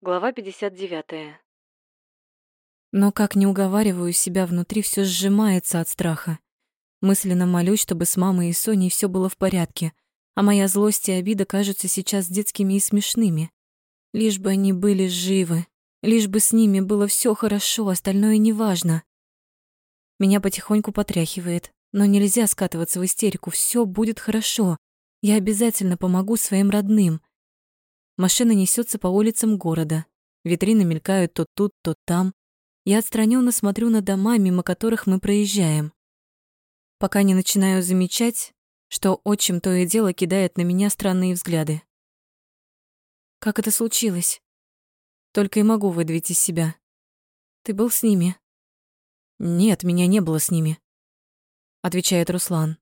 Глава 59. Но как не уговариваю себя, внутри все сжимается от страха. Мысленно молюсь, чтобы с мамой и Соней все было в порядке, а моя злость и обида кажутся сейчас детскими и смешными. Лишь бы они были живы, лишь бы с ними было все хорошо, остальное неважно. Меня потихоньку потряхивает, но нельзя скатываться в истерику, все будет хорошо. Я обязательно помогу своим родным. Машина несется по улицам города. Витрины мелькают то тут, то там. Я отстраненно смотрю на дома, мимо которых мы проезжаем. Пока не начинаю замечать, что отчим то и дело кидает на меня странные взгляды. Как это случилось? Только и могу выдавить из себя. Ты был с ними? Нет, меня не было с ними, отвечает Руслан.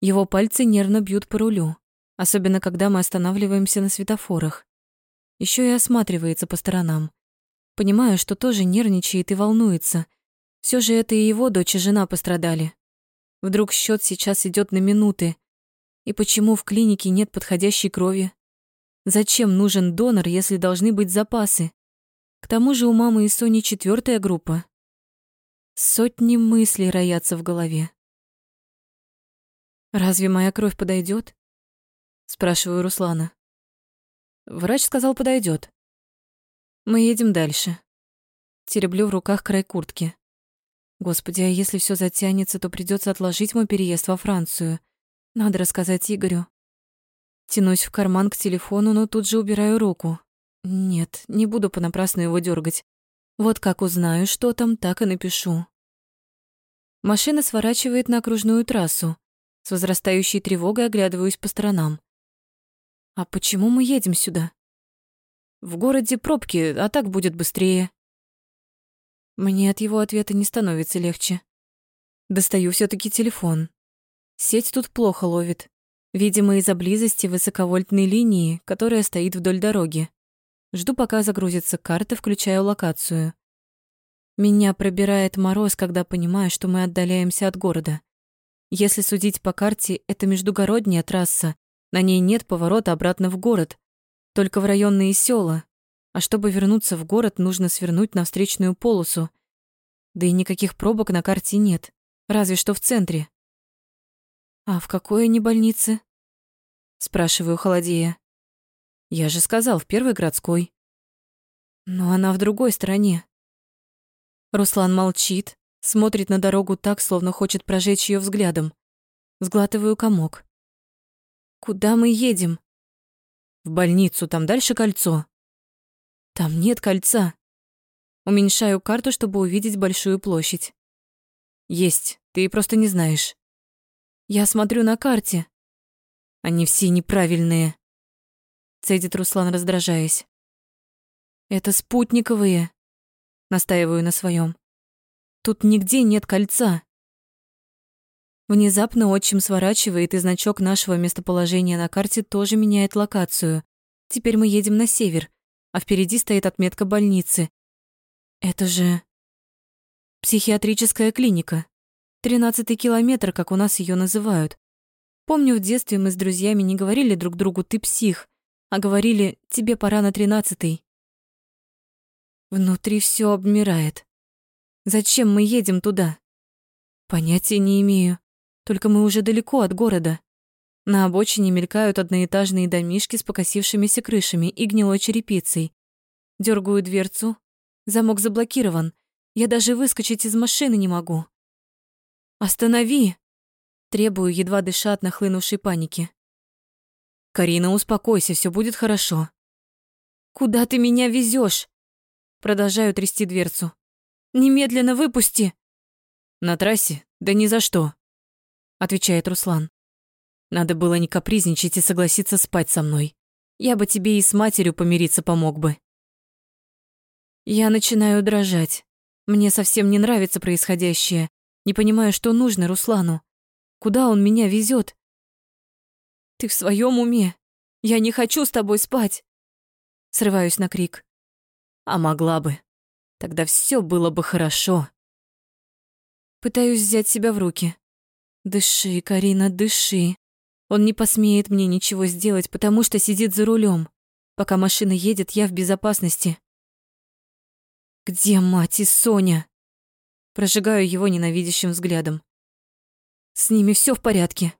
Его пальцы нервно бьют по рулю особенно когда мы останавливаемся на светофорах. Еще и осматривается по сторонам. Понимаю, что тоже нервничает и волнуется. Все же это и его дочь и жена пострадали. Вдруг счет сейчас идет на минуты. И почему в клинике нет подходящей крови? Зачем нужен донор, если должны быть запасы? К тому же у мамы и Сони четвертая группа. Сотни мыслей роятся в голове. Разве моя кровь подойдет? Спрашиваю Руслана. Врач сказал, подойдет. Мы едем дальше. Тереблю в руках край куртки. Господи, а если все затянется, то придется отложить мой переезд во Францию. Надо рассказать Игорю. Тянусь в карман к телефону, но тут же убираю руку. Нет, не буду понапрасну его дергать. Вот как узнаю, что там, так и напишу. Машина сворачивает на окружную трассу. С возрастающей тревогой оглядываюсь по сторонам. А почему мы едем сюда? В городе пробки, а так будет быстрее. Мне от его ответа не становится легче. Достаю все таки телефон. Сеть тут плохо ловит. Видимо, из-за близости высоковольтной линии, которая стоит вдоль дороги. Жду, пока загрузится карта, включаю локацию. Меня пробирает мороз, когда понимаю, что мы отдаляемся от города. Если судить по карте, это междугородняя трасса, на ней нет поворота обратно в город, только в районные села. А чтобы вернуться в город, нужно свернуть на встречную полосу. Да и никаких пробок на карте нет, разве что в центре. А в какой они больнице? спрашиваю холодея. Я же сказал, в первой городской. Но она в другой стороне. Руслан молчит, смотрит на дорогу так, словно хочет прожечь ее взглядом. Сглатываю комок. Куда мы едем? В больницу, там дальше кольцо. Там нет кольца. Уменьшаю карту, чтобы увидеть большую площадь. Есть, ты просто не знаешь. Я смотрю на карте. Они все неправильные. Цедит Руслан, раздражаясь. Это спутниковые. Настаиваю на своем. Тут нигде нет кольца. Внезапно отчим сворачивает, и значок нашего местоположения на карте тоже меняет локацию. Теперь мы едем на север, а впереди стоит отметка больницы. Это же... Психиатрическая клиника. Тринадцатый километр, как у нас ее называют. Помню, в детстве мы с друзьями не говорили друг другу «ты псих», а говорили «тебе пора на тринадцатый». Внутри все обмирает. Зачем мы едем туда? Понятия не имею. Только мы уже далеко от города. На обочине мелькают одноэтажные домишки с покосившимися крышами и гнилой черепицей. Дёргаю дверцу. Замок заблокирован. Я даже выскочить из машины не могу. «Останови!» Требую, едва дыша от нахлынувшей паники. «Карина, успокойся, все будет хорошо». «Куда ты меня везешь? Продолжаю трясти дверцу. «Немедленно выпусти!» «На трассе? Да ни за что!» Отвечает Руслан. Надо было не капризничать и согласиться спать со мной. Я бы тебе и с матерью помириться помог бы. Я начинаю дрожать. Мне совсем не нравится происходящее. Не понимаю, что нужно Руслану. Куда он меня везет? Ты в своем уме? Я не хочу с тобой спать. Срываюсь на крик. А могла бы. Тогда все было бы хорошо. Пытаюсь взять себя в руки. Дыши, Карина, дыши. Он не посмеет мне ничего сделать, потому что сидит за рулем. Пока машина едет, я в безопасности. Где мать и Соня? Прожигаю его ненавидящим взглядом. С ними все в порядке.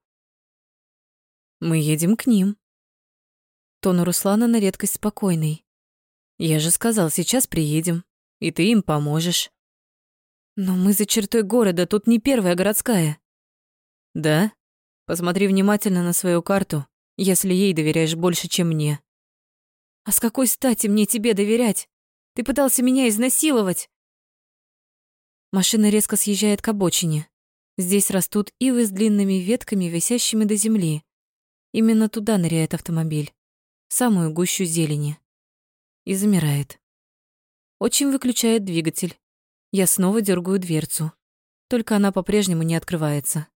Мы едем к ним. Тон у Руслана на редкость спокойный. Я же сказал, сейчас приедем, и ты им поможешь. Но мы за чертой города, тут не первая городская. Да? Посмотри внимательно на свою карту, если ей доверяешь больше, чем мне. А с какой стати мне тебе доверять? Ты пытался меня изнасиловать. Машина резко съезжает к обочине. Здесь растут ивы с длинными ветками, висящими до земли. Именно туда ныряет автомобиль, в самую гущу зелени. И замирает. Очень выключает двигатель. Я снова дергаю дверцу. Только она по-прежнему не открывается.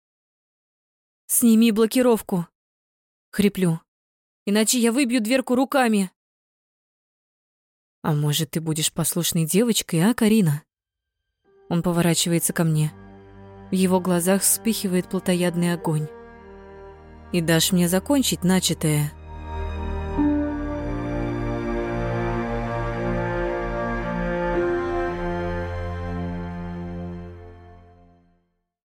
«Сними блокировку!» Хриплю. «Иначе я выбью дверку руками!» «А может, ты будешь послушной девочкой, а, Карина?» Он поворачивается ко мне. В его глазах вспыхивает плотоядный огонь. «И дашь мне закончить начатое?»